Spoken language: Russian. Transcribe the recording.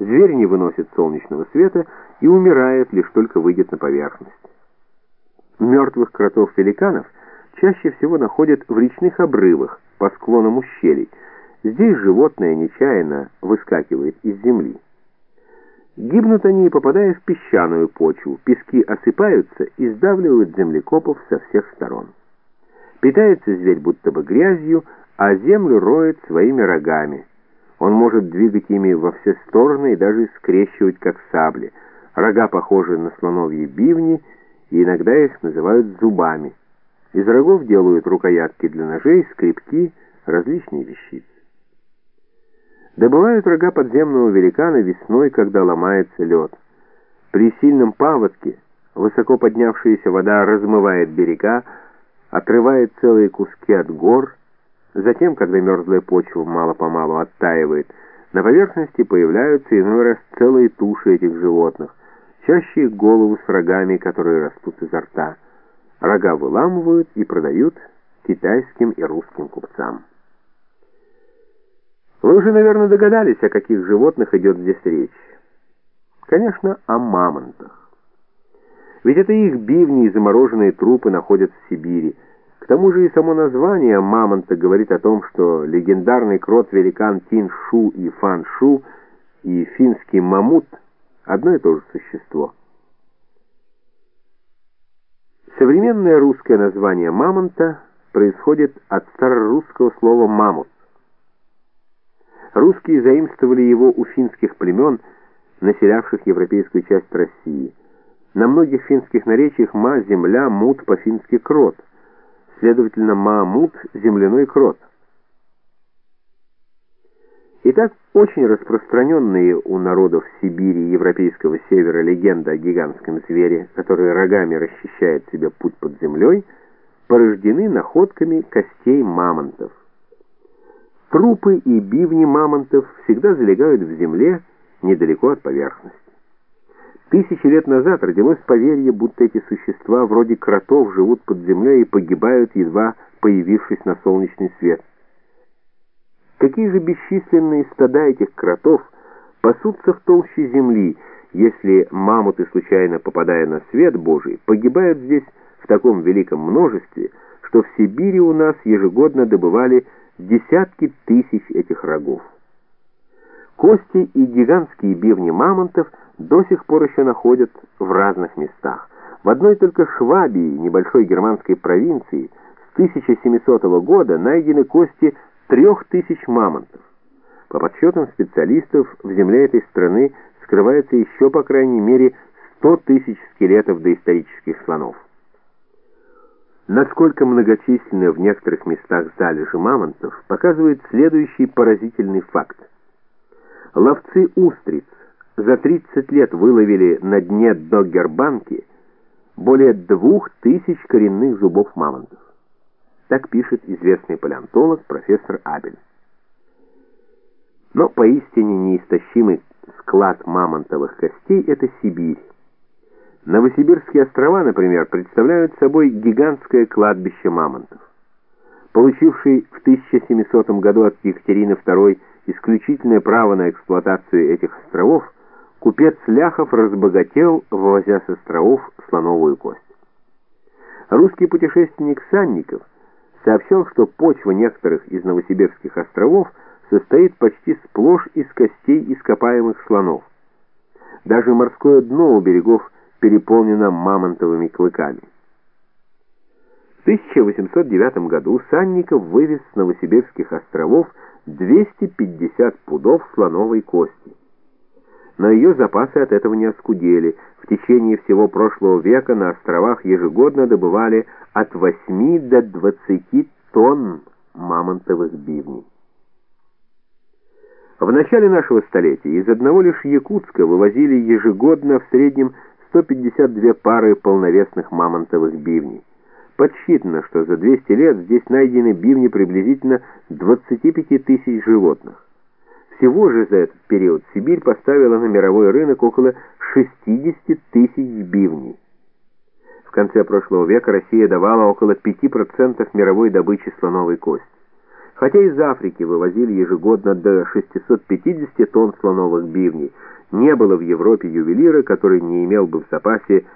Зверь не выносит солнечного света и умирает, лишь только выйдет на поверхность. Мертвых кротов-великанов чаще всего находят в речных обрывах, по склонам ущелий. Здесь животное нечаянно выскакивает из земли. Гибнут они, попадая в песчаную почву, пески осыпаются и сдавливают землекопов со всех сторон. Питается зверь будто бы грязью, а землю роет своими рогами. Он может двигать ими во все стороны и даже скрещивать, как сабли. Рога похожи на слоновьи бивни, и иногда их называют зубами. Из рогов делают рукоятки для ножей, скребки, различные вещицы. Добывают рога подземного великана весной, когда ломается лед. При сильном паводке высоко поднявшаяся вода размывает берега, отрывает целые куски от гор, Затем, когда мерзлая почва мало-помалу оттаивает, на поверхности появляются иной раз целые туши этих животных, чаще их голову с рогами, которые растут изо рта. Рога выламывают и продают китайским и русским купцам. Вы уже, наверное, догадались, о каких животных идет здесь речь. Конечно, о мамонтах. Ведь это их бивни и замороженные трупы находят в Сибири, к тому же и само название «мамонта» говорит о том, что легендарный крот-великан Тин-Шу и Фан-Шу и финский мамут – одно и то же существо. Современное русское название «мамонта» происходит от старорусского слова «мамут». Русские заимствовали его у финских племен, населявших европейскую часть России. На многих финских наречиях «ма» – земля, «мут» по-фински «крот». Следовательно, Маамут – земляной крот. Итак, очень распространенные у народов Сибири и Европейского Севера легенда о гигантском звере, который рогами расчищает себе путь под землей, порождены находками костей мамонтов. Трупы и бивни мамонтов всегда залегают в земле недалеко от поверхности. Тысячи лет назад родилось поверье, будто эти существа вроде кротов живут под землей и погибают, едва появившись на солнечный свет. Какие же бесчисленные стада этих кротов пасутся в толще земли, если мамуты, случайно попадая на свет Божий, погибают здесь в таком великом множестве, что в Сибири у нас ежегодно добывали десятки тысяч этих рогов. Кости и гигантские бивни мамонтов до сих пор еще находят в разных местах. В одной только Швабии, небольшой германской провинции, с 1700 года найдены кости трех тысяч мамонтов. По подсчетам специалистов, в земле этой страны скрывается еще, по крайней мере, 100 тысяч скелетов доисторических слонов. Насколько многочисленны в некоторых местах залежи мамонтов, показывает следующий поразительный факт. Ловцы устриц за 30 лет выловили на дне Доггербанки более двух тысяч коренных зубов мамонтов. Так пишет известный палеонтолог профессор Абель. Но поистине неистощимый склад мамонтовых костей – это Сибирь. Новосибирские острова, например, представляют собой гигантское кладбище мамонтов. Получивший в 1700 году от Екатерины II исключительное право на эксплуатацию этих островов, купец Ляхов разбогател, ввозя с островов слоновую кость. Русский путешественник Санников сообщал, что почва некоторых из новосибирских островов состоит почти сплошь из костей ископаемых слонов. Даже морское дно у берегов переполнено мамонтовыми клыками. В 1809 году Санников вывез с новосибирских островов 250 пудов слоновой кости. Но ее запасы от этого не оскудели. В течение всего прошлого века на островах ежегодно добывали от 8 до 20 тонн мамонтовых бивней. В начале нашего столетия из одного лишь Якутска вывозили ежегодно в среднем 152 пары полновесных мамонтовых бивней. Подсчитано, что за 200 лет здесь найдены бивни приблизительно 25 тысяч животных. Всего же за этот период Сибирь поставила на мировой рынок около 60 тысяч бивней. В конце прошлого века Россия давала около 5% мировой добычи слоновой кости. Хотя из Африки вывозили ежегодно до 650 тонн слоновых бивней, не было в Европе ювелира, который не имел бы в запасе